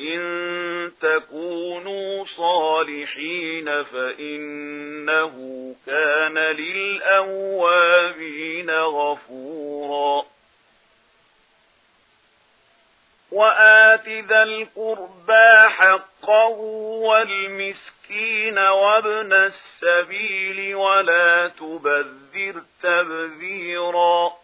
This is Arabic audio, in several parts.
إن تكونوا صالحين فإنه كان للأوابين غفورا. وآت ذا القربى حقه والمسكين وابن السبيل ولا تبذر تبذيراً.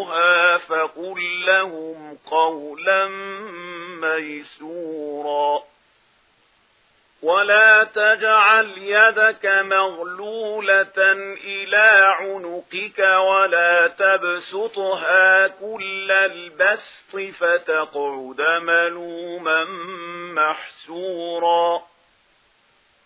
يَرَوْهَا فَقُل لَّهُمْ قَوْلًا مَّيْسُورًا وَلَا تَجْعَلْ يَدَكَ مَغْلُولَةً إِلَى عُنُقِكَ وَلَا تَبْسُطْهَا كُلَّ الْبَسْطِ فَتَقْعُدَ مَلُومًا مَّحْسُورًا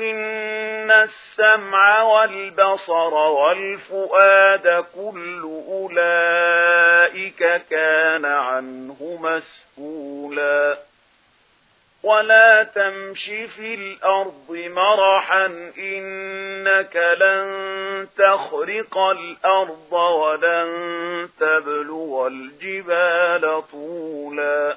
إن السمع والبصر والفؤاد كل أولئك كان عنه مسؤولا ولا تمش في الأرض مرحا إنك لن تخرق الأرض ولن تبلو الجبال طولا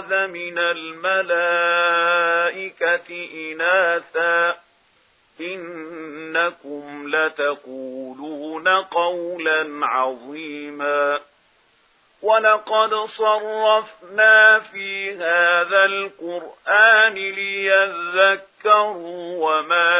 اتخذ من الملائكة إناثا. إنكم لتقولون قولا عظيما. ولقد صرفنا في هذا القرآن ليذكروا وما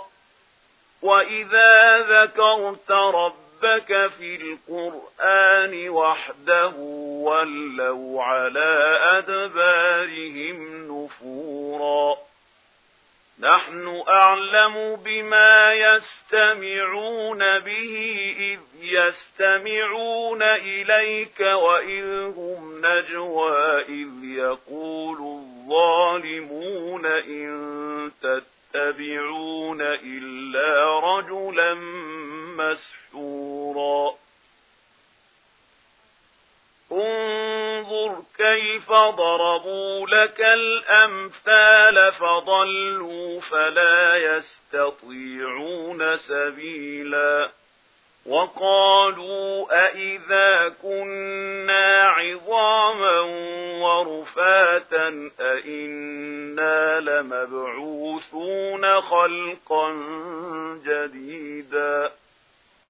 وَإِذَا ذَكَرْتَ رَبَّكَ فِي الْقُرْآنِ وَحْدَهُ وَلَّوْا عَلَى أَدْبَارِهِمْ نُفُورًا نَحْنُ أَعْلَمُ بِمَا يَسْتَمِعُونَ بِهِ إِذْ يَسْتَمِعُونَ إِلَيْكَ وَإِذْ هُمْ نَجْوَى إِذْ يَقُولُ الظَّالِمُونَ إِن تَتَّبِعُونَ يتبعون إلا رجلا مسحورا. انظر كيف ضربوا لك الأمثال فضلوا فلا يستطيعون سبيلا. وقالوا أئذا كنا عظاما عرفاتا أئنا لمبعوثون خلقا جديدا